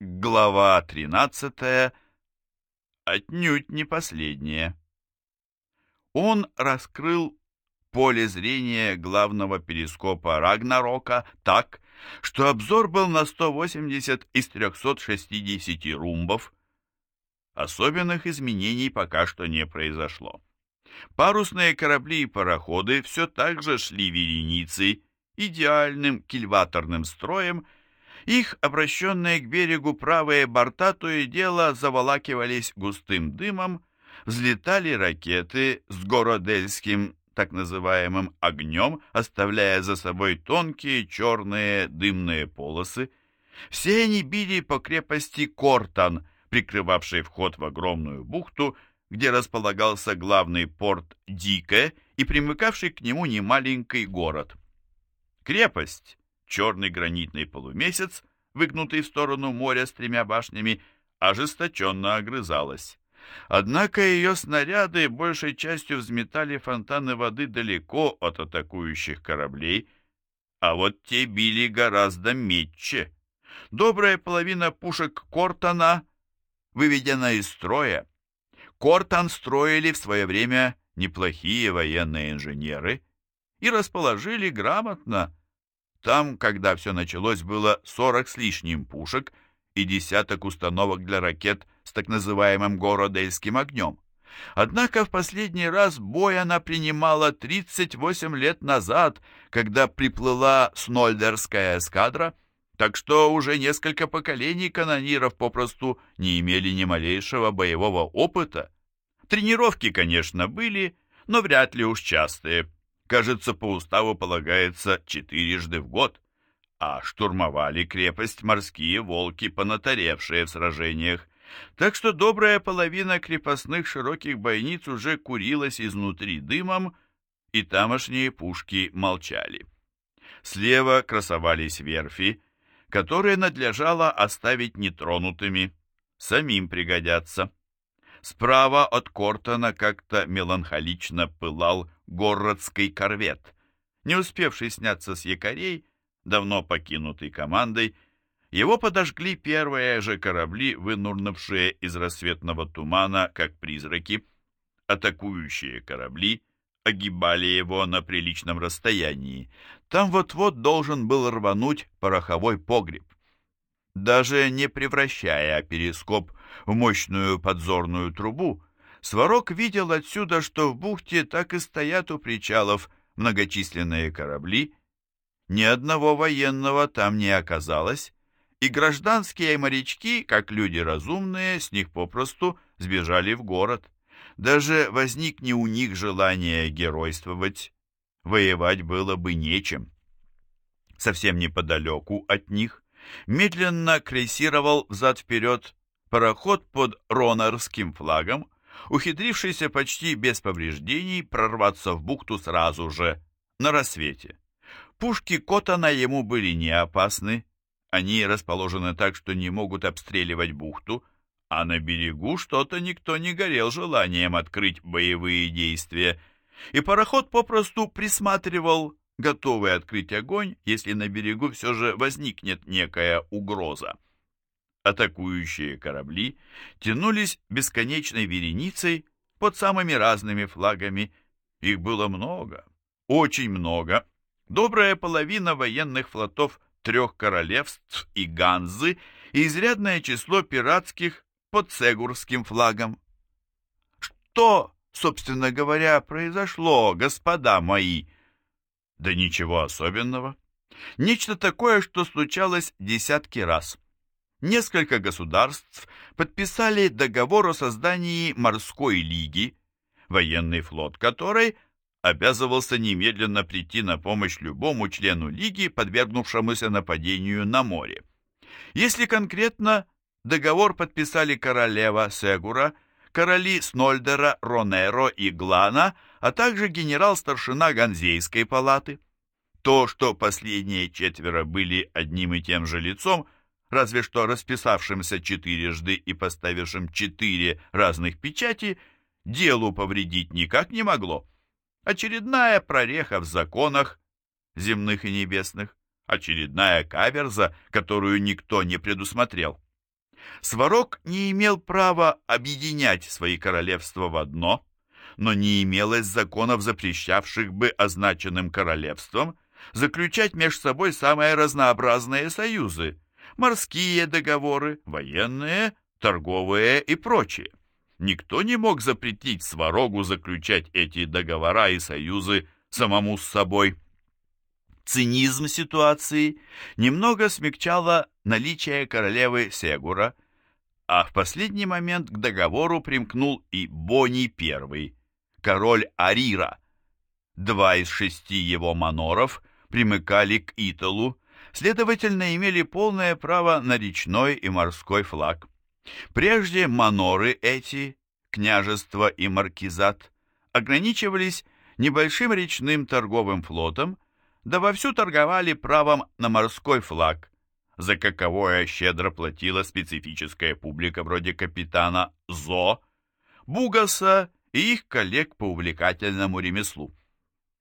Глава 13. Отнюдь не последняя. Он раскрыл поле зрения главного перископа Рагнарока так, что обзор был на 180 из 360 румбов. Особенных изменений пока что не произошло. Парусные корабли и пароходы все так же шли вереницей, идеальным кильваторным строем, их обращенные к берегу правые борта то и дело заволакивались густым дымом, взлетали ракеты с городельским так называемым огнем, оставляя за собой тонкие черные дымные полосы. Все они били по крепости Кортан, прикрывавшей вход в огромную бухту, где располагался главный порт Дике и примыкавший к нему немаленький город. Крепость черный гранитный полумесяц, выгнутый в сторону моря с тремя башнями, ожесточенно огрызалась. Однако ее снаряды большей частью взметали фонтаны воды далеко от атакующих кораблей, а вот те били гораздо метче. Добрая половина пушек Кортона выведена из строя. Кортон строили в свое время неплохие военные инженеры и расположили грамотно, там, когда все началось, было 40 с лишним пушек и десяток установок для ракет с так называемым городельским огнем. Однако в последний раз бой она принимала 38 лет назад, когда приплыла Снольдерская эскадра, так что уже несколько поколений канониров попросту не имели ни малейшего боевого опыта. Тренировки, конечно, были, но вряд ли уж частые. Кажется, по уставу полагается четырежды в год. А штурмовали крепость морские волки, понатаревшие в сражениях. Так что добрая половина крепостных широких бойниц уже курилась изнутри дымом, и тамошние пушки молчали. Слева красовались верфи, которые надлежало оставить нетронутыми, самим пригодятся. Справа от Кортона как-то меланхолично пылал городский корвет, не успевший сняться с якорей, давно покинутый командой, его подожгли первые же корабли, вынурнувшие из рассветного тумана, как призраки. Атакующие корабли огибали его на приличном расстоянии. Там вот-вот должен был рвануть пороховой погреб. Даже не превращая перископ в мощную подзорную трубу, Сварог видел отсюда, что в бухте так и стоят у причалов многочисленные корабли. Ни одного военного там не оказалось, и гражданские морячки, как люди разумные, с них попросту сбежали в город. Даже возникне у них желание геройствовать, воевать было бы нечем. Совсем неподалеку от них медленно крейсировал взад-вперед пароход под ронорским флагом, ухитрившийся почти без повреждений прорваться в бухту сразу же, на рассвете. Пушки Котана ему были не опасны, они расположены так, что не могут обстреливать бухту, а на берегу что-то никто не горел желанием открыть боевые действия, и пароход попросту присматривал, готовый открыть огонь, если на берегу все же возникнет некая угроза. Атакующие корабли тянулись бесконечной вереницей под самыми разными флагами. Их было много, очень много. Добрая половина военных флотов трех королевств и Ганзы и изрядное число пиратских под Сегурским флагом. Что, собственно говоря, произошло, господа мои? Да ничего особенного. Нечто такое, что случалось десятки раз несколько государств подписали договор о создании морской лиги, военный флот которой обязывался немедленно прийти на помощь любому члену лиги, подвергнувшемуся нападению на море. Если конкретно, договор подписали королева Сегура, короли Снольдера, Ронеро и Глана, а также генерал-старшина Ганзейской палаты. То, что последние четверо были одним и тем же лицом, разве что расписавшимся четырежды и поставившим четыре разных печати, делу повредить никак не могло. Очередная прореха в законах, земных и небесных, очередная каверза, которую никто не предусмотрел. Сварог не имел права объединять свои королевства в одно, но не имелось законов, запрещавших бы означенным королевствам заключать между собой самые разнообразные союзы – морские договоры, военные, торговые и прочие. Никто не мог запретить Сварогу заключать эти договора и союзы самому с собой. Цинизм ситуации немного смягчало наличие королевы Сегура, а в последний момент к договору примкнул и Бони I, король Арира. Два из шести его маноров примыкали к Италу, следовательно, имели полное право на речной и морской флаг. Прежде маноры эти, княжество и маркизат, ограничивались небольшим речным торговым флотом, да вовсю торговали правом на морской флаг, за каковое щедро платила специфическая публика вроде капитана Зо, Бугаса и их коллег по увлекательному ремеслу.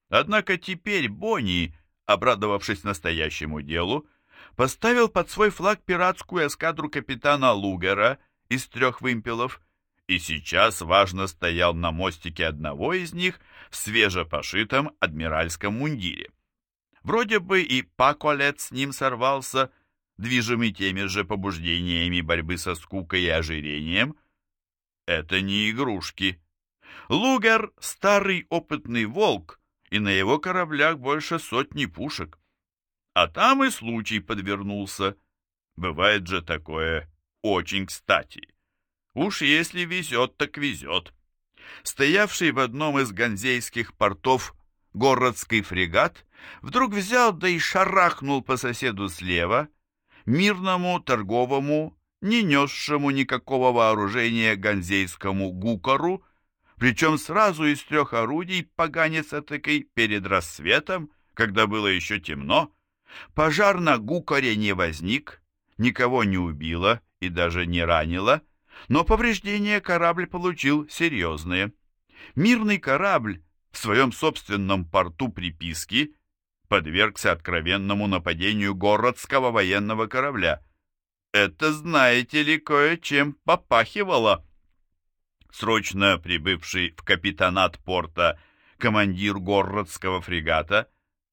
Однако теперь Бонни, обрадовавшись настоящему делу, поставил под свой флаг пиратскую эскадру капитана Лугера из трех вымпелов и сейчас важно стоял на мостике одного из них в свежепошитом адмиральском мундире. Вроде бы и Паколет с ним сорвался, движимый теми же побуждениями борьбы со скукой и ожирением. Это не игрушки. Лугер — старый опытный волк, и на его кораблях больше сотни пушек. А там и случай подвернулся. Бывает же такое очень кстати. Уж если везет, так везет. Стоявший в одном из ганзейских портов городский фрегат вдруг взял да и шарахнул по соседу слева, мирному торговому, не несшему никакого вооружения ганзейскому гукору, причем сразу из трех орудий поганец атакой перед рассветом, когда было еще темно, Пожар на Гукоре не возник, никого не убило и даже не ранило, но повреждения корабль получил серьезные. Мирный корабль в своем собственном порту приписки подвергся откровенному нападению городского военного корабля. Это, знаете ли, кое-чем попахивало. Срочно прибывший в капитанат порта командир городского фрегата,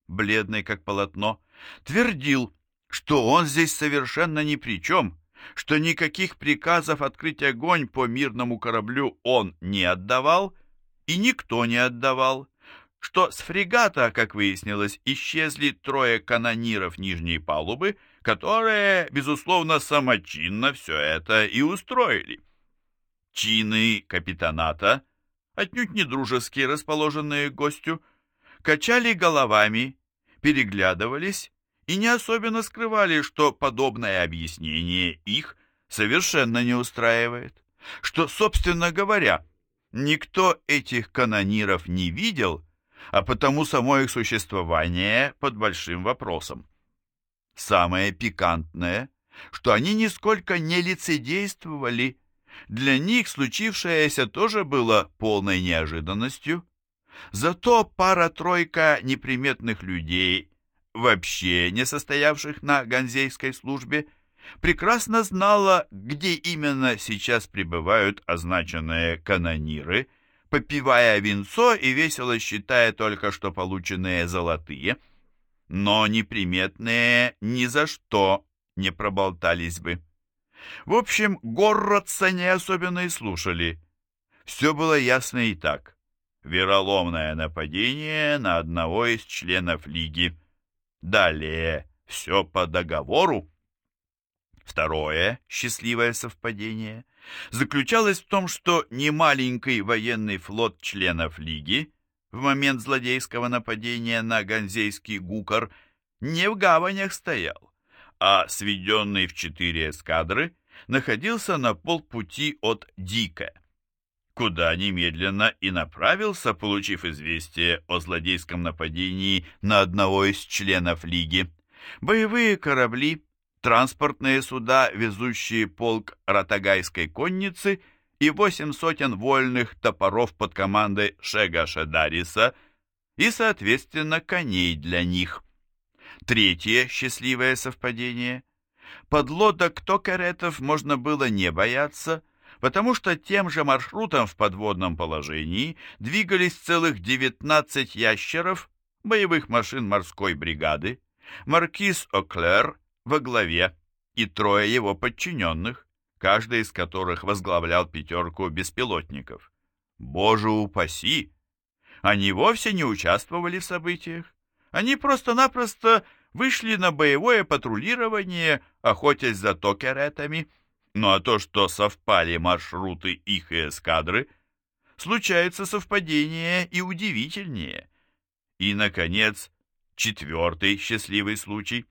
бледный как полотно, твердил, что он здесь совершенно ни при чем, что никаких приказов открыть огонь по мирному кораблю он не отдавал и никто не отдавал, что с фрегата, как выяснилось, исчезли трое канониров нижней палубы, которые, безусловно, самочинно все это и устроили. Чины капитаната, отнюдь не дружеские, расположенные к гостю, качали головами переглядывались и не особенно скрывали, что подобное объяснение их совершенно не устраивает, что, собственно говоря, никто этих канониров не видел, а потому само их существование под большим вопросом. Самое пикантное, что они нисколько не лицедействовали, для них случившееся тоже было полной неожиданностью, Зато пара-тройка неприметных людей, вообще не состоявших на ганзейской службе, прекрасно знала, где именно сейчас пребывают означенные канониры, попивая винцо и весело считая только что полученные золотые, но неприметные ни за что не проболтались бы. В общем, городца не особенно и слушали. Все было ясно и так вероломное нападение на одного из членов Лиги. Далее все по договору. Второе счастливое совпадение заключалось в том, что немаленький военный флот членов Лиги в момент злодейского нападения на Ганзейский Гукор не в гаванях стоял, а сведенный в четыре эскадры находился на полпути от Дика куда немедленно и направился, получив известие о злодейском нападении на одного из членов Лиги. Боевые корабли, транспортные суда, везущие полк ратагайской конницы и восемь сотен вольных топоров под командой Шега Шедариса и, соответственно, коней для них. Третье счастливое совпадение Подлодок токаретов можно было не бояться, потому что тем же маршрутом в подводном положении двигались целых 19 ящеров, боевых машин морской бригады, маркиз О'Клер во главе и трое его подчиненных, каждый из которых возглавлял пятерку беспилотников. Боже упаси! Они вовсе не участвовали в событиях. Они просто-напросто вышли на боевое патрулирование, охотясь за токеретами. Ну а то, что совпали маршруты их и эскадры, случается совпадение и удивительнее. И, наконец, четвертый счастливый случай.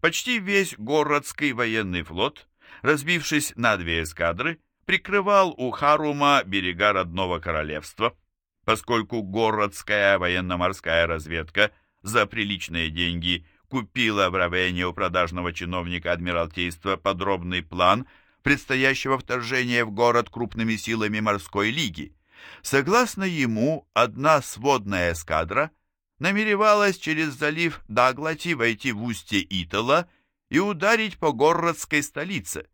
Почти весь городский военный флот, разбившись на две эскадры, прикрывал у Харума берега родного королевства, поскольку городская военно-морская разведка за приличные деньги купила в Равене у продажного чиновника Адмиралтейства подробный план предстоящего вторжения в город крупными силами морской лиги. Согласно ему, одна сводная эскадра намеревалась через залив Даглати войти в устье Итала и ударить по городской столице,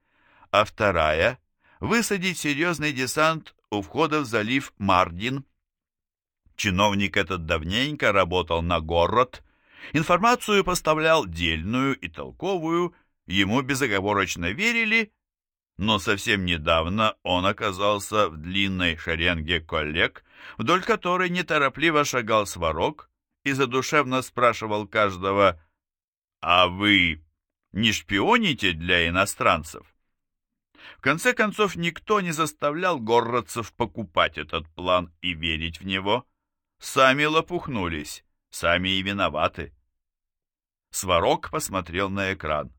а вторая — высадить серьезный десант у входа в залив Мардин. Чиновник этот давненько работал на город Информацию поставлял дельную и толковую, ему безоговорочно верили, но совсем недавно он оказался в длинной шеренге коллег, вдоль которой неторопливо шагал сварог и задушевно спрашивал каждого «А вы не шпионите для иностранцев?» В конце концов, никто не заставлял городцев покупать этот план и верить в него. Сами лопухнулись, сами и виноваты. Сварог посмотрел на экран.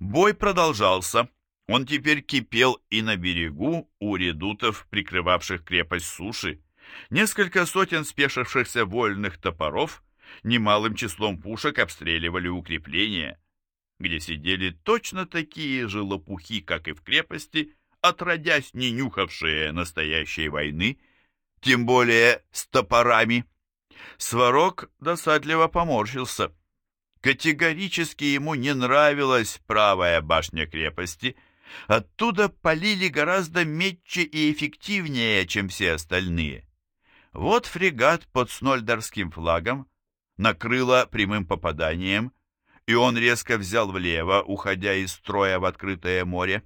Бой продолжался. Он теперь кипел и на берегу у редутов, прикрывавших крепость суши. Несколько сотен спешившихся вольных топоров немалым числом пушек обстреливали укрепления, где сидели точно такие же лопухи, как и в крепости, отродясь не нюхавшие настоящей войны, тем более с топорами. Сварог досадливо поморщился. Категорически ему не нравилась правая башня крепости. Оттуда полили гораздо метче и эффективнее, чем все остальные. Вот фрегат под снольдерским флагом накрыло прямым попаданием, и он резко взял влево, уходя из строя в открытое море.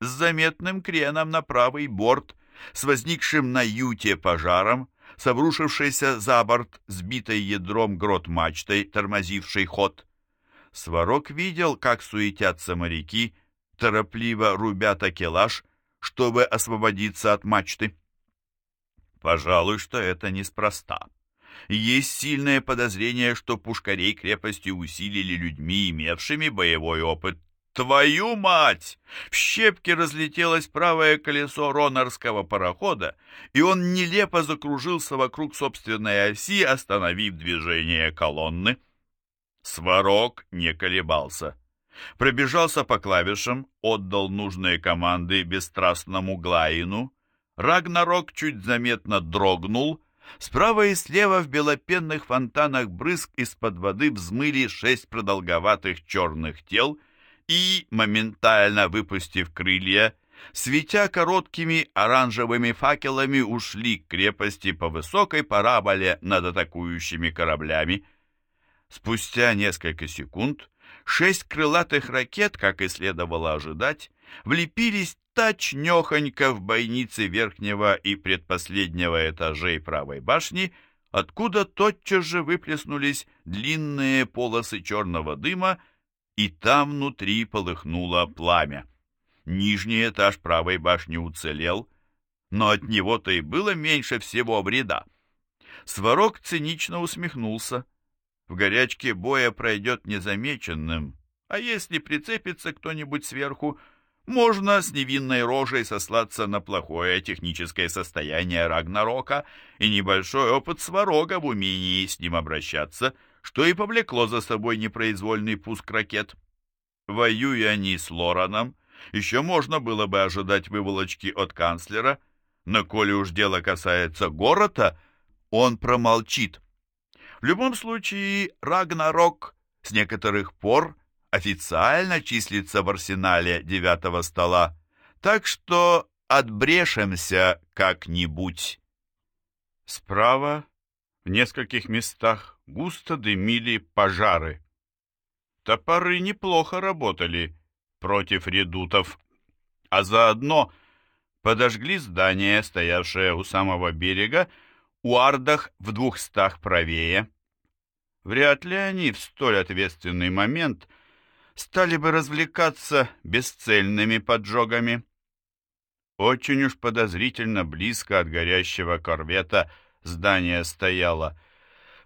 С заметным креном на правый борт, с возникшим на юте пожаром, с обрушившейся за борт сбитой ядром грот-мачтой, тормозившей ход. Сварог видел, как суетятся моряки, торопливо рубя такелаж, чтобы освободиться от мачты. Пожалуй, что это неспроста. Есть сильное подозрение, что пушкарей крепости усилили людьми, имевшими боевой опыт Твою мать! В щепки разлетелось правое колесо ронорского парохода, и он нелепо закружился вокруг собственной оси, остановив движение колонны. Сварог не колебался. Пробежался по клавишам, отдал нужные команды бесстрастному Глаину. Рагнарок чуть заметно дрогнул. Справа и слева в белопенных фонтанах брызг из-под воды взмыли шесть продолговатых черных тел — и, моментально выпустив крылья, светя короткими оранжевыми факелами, ушли к крепости по высокой параболе над атакующими кораблями. Спустя несколько секунд шесть крылатых ракет, как и следовало ожидать, влепились точнёхонько в бойницы верхнего и предпоследнего этажей правой башни, откуда тотчас же выплеснулись длинные полосы черного дыма и там внутри полыхнуло пламя. Нижний этаж правой башни уцелел, но от него-то и было меньше всего вреда. Сварог цинично усмехнулся. В горячке боя пройдет незамеченным, а если прицепится кто-нибудь сверху, можно с невинной рожей сослаться на плохое техническое состояние Рагнарока и небольшой опыт Сварога в умении с ним обращаться — что и повлекло за собой непроизвольный пуск ракет. Воюя они с Лораном, еще можно было бы ожидать выволочки от канцлера, но коли уж дело касается города, он промолчит. В любом случае, Рагнарок с некоторых пор официально числится в арсенале девятого стола, так что отбрешемся как-нибудь. Справа в нескольких местах густо дымили пожары. Топоры неплохо работали против редутов, а заодно подожгли здание, стоявшее у самого берега, у ардах в двухстах правее. Вряд ли они в столь ответственный момент стали бы развлекаться бесцельными поджогами. Очень уж подозрительно близко от горящего корвета здание стояло.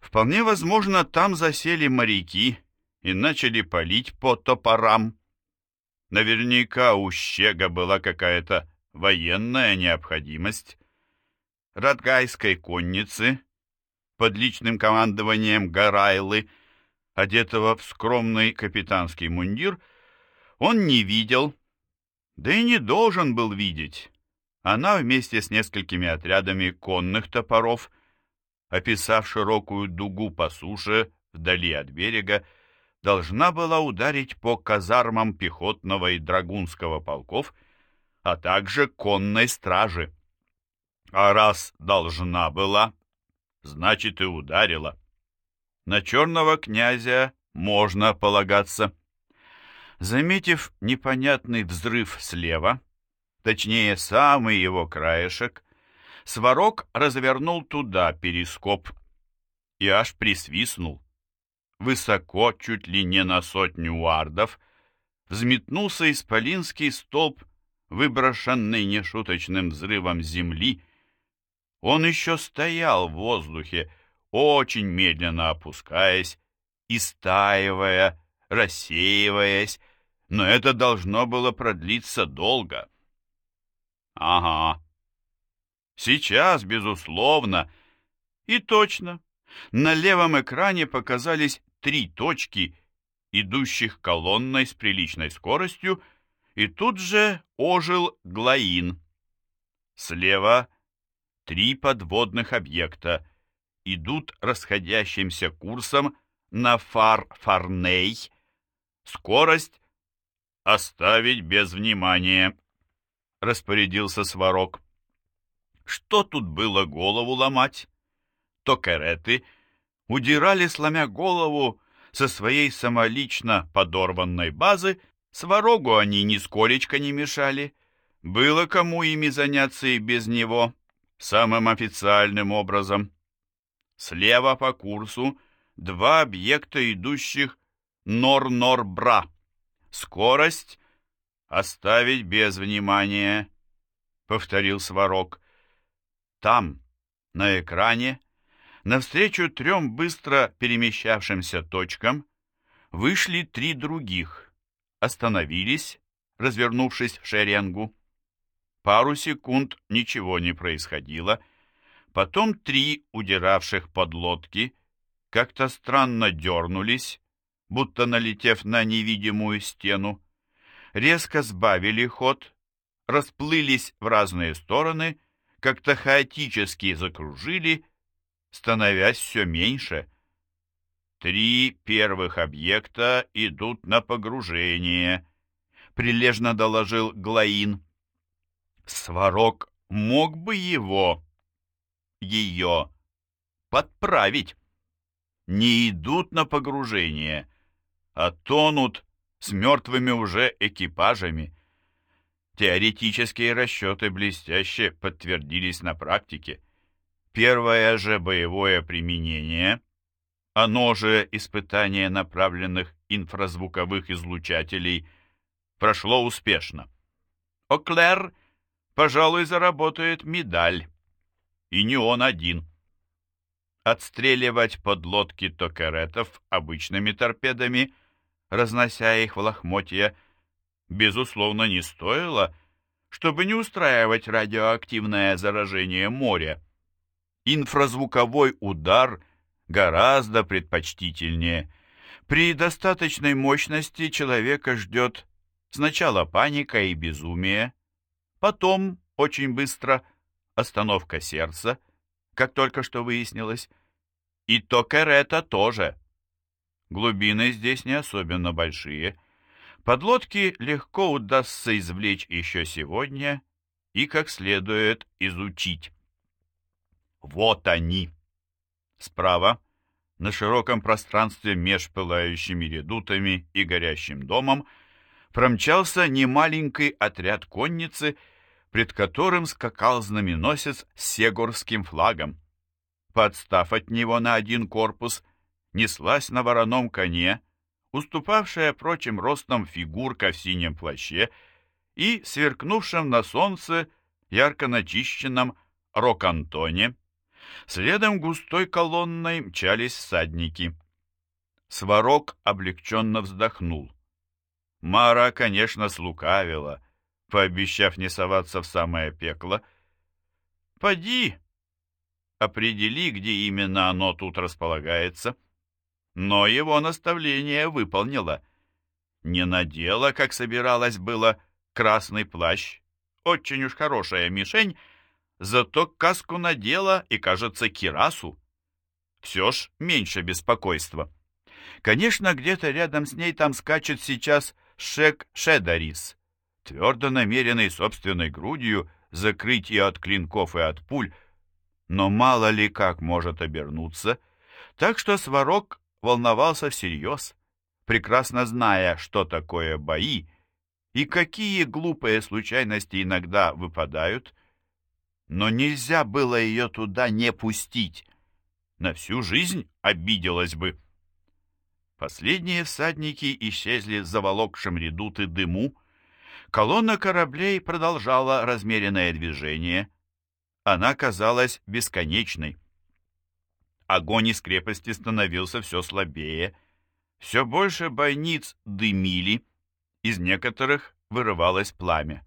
Вполне возможно, там засели моряки и начали палить по топорам. Наверняка у Щега была какая-то военная необходимость. Радгайской конницы под личным командованием Гарайлы, одетого в скромный капитанский мундир, он не видел, да и не должен был видеть. Она вместе с несколькими отрядами конных топоров, описав широкую дугу по суше вдали от берега, должна была ударить по казармам пехотного и драгунского полков, а также конной стражи. А раз должна была, значит и ударила. На черного князя можно полагаться. Заметив непонятный взрыв слева, точнее, самый его краешек, Сварог развернул туда перископ и аж присвистнул. Высоко, чуть ли не на сотню уардов, взметнулся исполинский столб, выброшенный нешуточным взрывом земли. Он еще стоял в воздухе, очень медленно опускаясь, истаивая, рассеиваясь, но это должно было продлиться долго. Ага. Сейчас, безусловно. И точно. На левом экране показались три точки, идущих колонной с приличной скоростью, и тут же ожил Глаин. Слева три подводных объекта идут расходящимся курсом на Фар-Фарней. Скорость оставить без внимания распорядился Сварог. Что тут было голову ломать? То кареты удирали, сломя голову, со своей самолично подорванной базы, Сварогу они нисколечко не мешали. Было кому ими заняться и без него, самым официальным образом. Слева по курсу два объекта, идущих нор-нор-бра. Скорость «Оставить без внимания», — повторил Сварог. Там, на экране, навстречу трем быстро перемещавшимся точкам, вышли три других, остановились, развернувшись в шеренгу. Пару секунд ничего не происходило, потом три удиравших подлодки как-то странно дернулись, будто налетев на невидимую стену, резко сбавили ход, расплылись в разные стороны, как-то хаотически закружили, становясь все меньше. Три первых объекта идут на погружение, прилежно доложил Глаин. Сварог мог бы его, ее, подправить. Не идут на погружение, а тонут с мертвыми уже экипажами. Теоретические расчеты блестяще подтвердились на практике. Первое же боевое применение, оно же испытание направленных инфразвуковых излучателей, прошло успешно. Оклер, пожалуй, заработает медаль. И не он один. Отстреливать подлодки токеретов обычными торпедами – разнося их в лохмотья, безусловно, не стоило, чтобы не устраивать радиоактивное заражение моря. Инфразвуковой удар гораздо предпочтительнее. При достаточной мощности человека ждет сначала паника и безумие, потом, очень быстро, остановка сердца, как только что выяснилось, и Токерета тоже – Глубины здесь не особенно большие. Подлодки легко удастся извлечь еще сегодня и как следует изучить. Вот они. Справа, на широком пространстве меж пылающими редутами и горящим домом, промчался немаленький отряд конницы, пред которым скакал знаменосец с сегорским флагом. Подстав от него на один корпус, неслась на вороном коне, уступавшая прочим ростом фигурка в синем плаще и сверкнувшем на солнце ярко начищенном рок-антоне. Следом густой колонной мчались всадники. Сварог облегченно вздохнул. Мара, конечно, слукавила, пообещав не соваться в самое пекло. «Поди, определи, где именно оно тут располагается». Но его наставление выполнила. Не надела, как собиралась было, красный плащ. Очень уж хорошая мишень, зато каску надела и, кажется, кирасу. Все ж меньше беспокойства. Конечно, где-то рядом с ней там скачет сейчас Шек Шедарис, твердо намеренный собственной грудью закрыть и от клинков, и от пуль, но мало ли как может обернуться, так что Сварог волновался всерьез, прекрасно зная, что такое бои и какие глупые случайности иногда выпадают, но нельзя было ее туда не пустить. На всю жизнь обиделась бы. Последние всадники исчезли за волокшим редуты дыму. Колонна кораблей продолжала размеренное движение. Она казалась бесконечной. Огонь из крепости становился все слабее. Все больше бойниц дымили, из некоторых вырывалось пламя.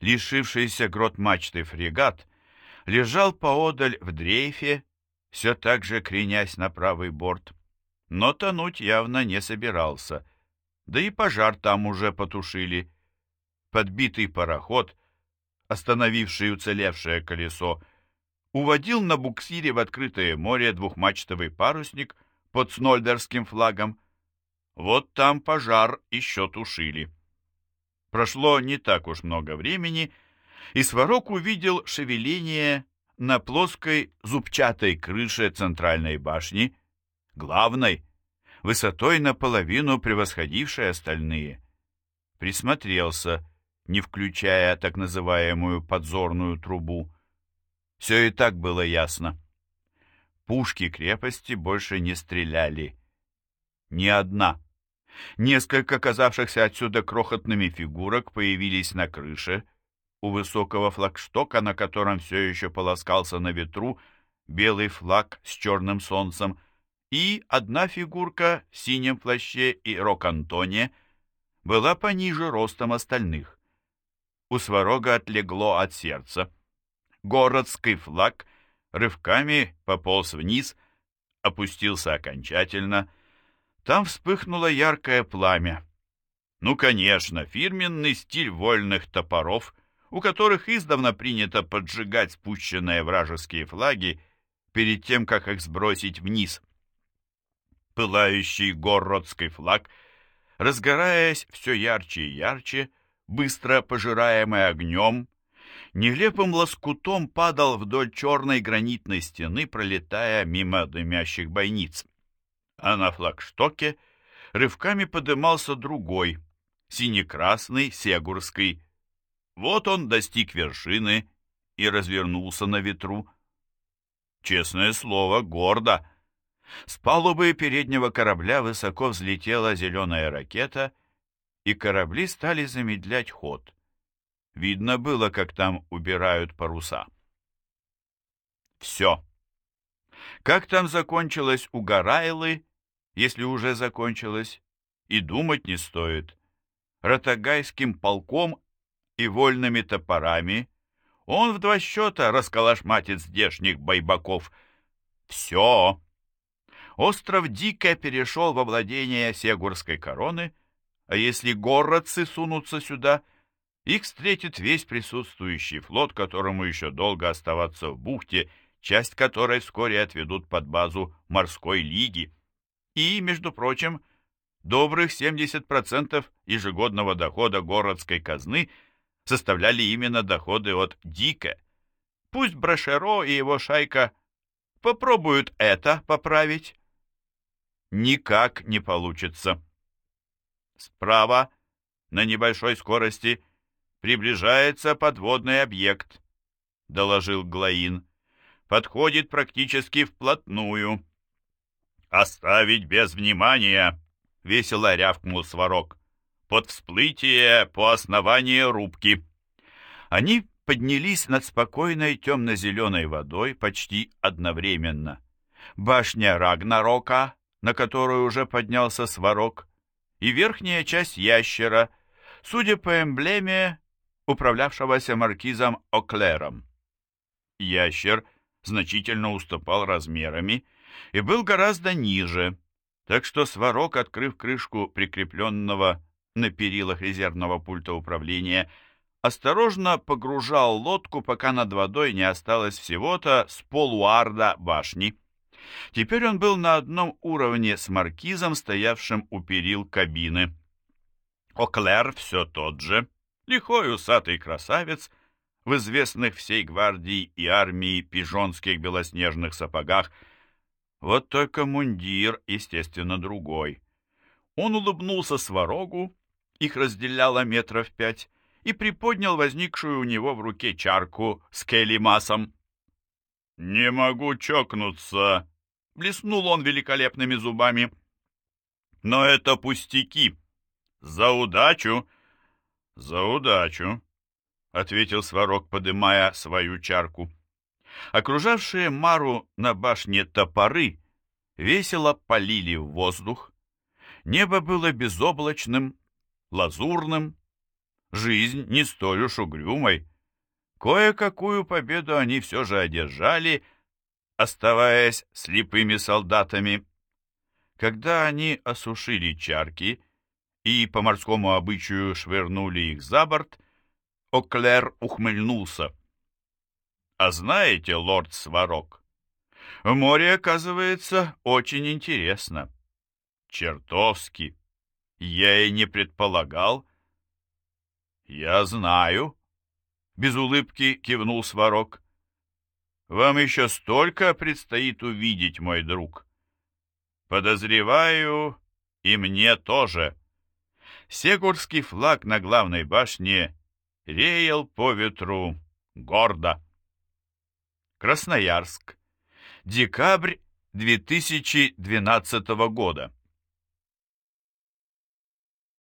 Лишившийся грот мачты фрегат лежал поодаль в дрейфе, все так же кренясь на правый борт, но тонуть явно не собирался, да и пожар там уже потушили. Подбитый пароход, остановивший уцелевшее колесо, уводил на буксире в открытое море двухмачтовый парусник под снольдерским флагом. Вот там пожар еще тушили. Прошло не так уж много времени, и Сварог увидел шевеление на плоской зубчатой крыше центральной башни, главной, высотой наполовину превосходившей остальные. Присмотрелся, не включая так называемую подзорную трубу. Все и так было ясно. Пушки крепости больше не стреляли. Ни одна. Несколько казавшихся отсюда крохотными фигурок появились на крыше, у высокого флагштока, на котором все еще полоскался на ветру белый флаг с черным солнцем, и одна фигурка в синем плаще и рок-антоне была пониже ростом остальных. У Сварога отлегло от сердца городский флаг рывками пополз вниз, опустился окончательно. Там вспыхнуло яркое пламя. Ну, конечно, фирменный стиль вольных топоров, у которых издавна принято поджигать спущенные вражеские флаги перед тем, как их сбросить вниз. Пылающий городский флаг, разгораясь все ярче и ярче, быстро пожираемый огнем, нелепым лоскутом падал вдоль черной гранитной стены, пролетая мимо дымящих бойниц. А на флагштоке рывками подымался другой, сине-красный, сегурский. Вот он достиг вершины и развернулся на ветру. Честное слово, гордо. С палубы переднего корабля высоко взлетела зеленая ракета, и корабли стали замедлять ход. Видно было, как там убирают паруса. Все. Как там закончилось у Гарайлы, если уже закончилось, и думать не стоит. Ротагайским полком и вольными топорами он в два счета расколошматит здешних байбаков. Все. Остров дико перешел во владение Сегурской короны, а если городцы сунутся сюда — их встретит весь присутствующий флот, которому еще долго оставаться в бухте, часть которой вскоре отведут под базу морской лиги. И, между прочим, добрых 70% ежегодного дохода городской казны составляли именно доходы от Дика. Пусть Брашеро и его шайка попробуют это поправить. Никак не получится. Справа, на небольшой скорости, приближается подводный объект, доложил Глаин. Подходит практически вплотную. Оставить без внимания, весело рявкнул Сварог. Под всплытие по основанию рубки. Они поднялись над спокойной темно-зеленой водой почти одновременно. Башня Рагнарока, на которую уже поднялся Сварог, и верхняя часть ящера, судя по эмблеме, управлявшегося маркизом Оклером. Ящер значительно уступал размерами и был гораздо ниже, так что Сварог, открыв крышку прикрепленного на перилах резервного пульта управления, осторожно погружал лодку, пока над водой не осталось всего-то с полуарда башни. Теперь он был на одном уровне с маркизом, стоявшим у перил кабины. Оклер все тот же, лихой усатый красавец, в известных всей гвардии и армии пижонских белоснежных сапогах. Вот только мундир, естественно, другой. Он улыбнулся сварогу, их разделяло метров пять, и приподнял возникшую у него в руке чарку с келимасом. «Не могу чокнуться!» Блеснул он великолепными зубами. Но это пустяки. За удачу. За удачу, ответил Сварог, подымая свою чарку. Окружавшие Мару на башне топоры весело полили в воздух. Небо было безоблачным, лазурным. Жизнь не столь уж угрюмой. Кое-какую победу они все же одержали, оставаясь слепыми солдатами. Когда они осушили чарки и по морскому обычаю швырнули их за борт, Оклер ухмыльнулся. «А знаете, лорд Сварог, море, оказывается, очень интересно. Чертовски. Я и не предполагал». «Я знаю», — без улыбки кивнул Сварог. Вам еще столько предстоит увидеть, мой друг. Подозреваю, и мне тоже. Сегурский флаг на главной башне реял по ветру гордо. Красноярск. Декабрь 2012 года.